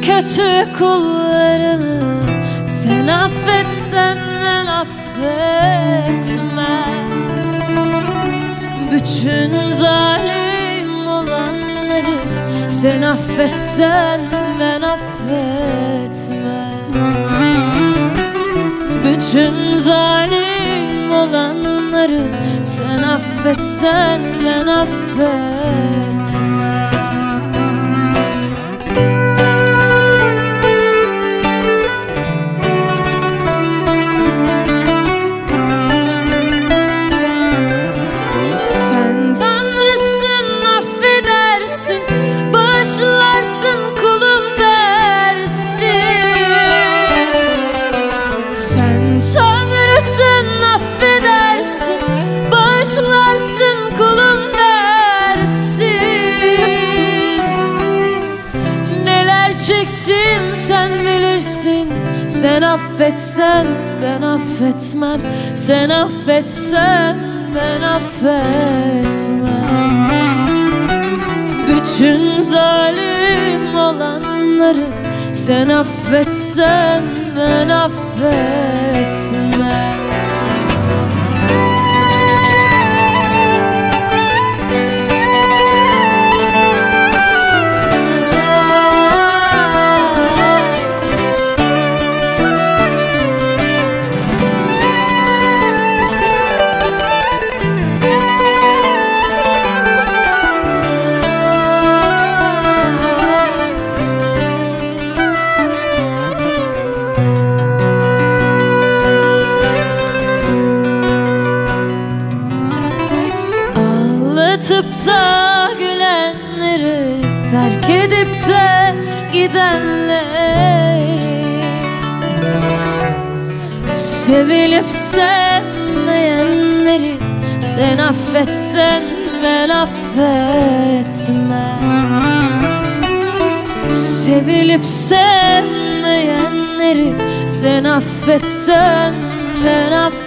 kötü kullarını Sen affetsen ben affetmem Bütün zalim olanları Sen affetsen ben affetmem Bütün zalim olanları Sen affetsen ben affetmem çektim sen bilirsin. Sen affetsen ben affetmem. Sen affetsen ben affetmem. Bütün zalim olanları Sen affetsen ben affetmem Ağlatıp da gülenleri Terk edip de gidenleri. Sevilip sevmeyenleri Sen affetsen ben affetmem. Sevilip sevmeyenleri Sen affetsen ben affetmem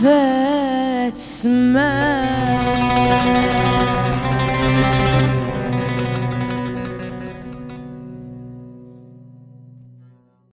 affetmez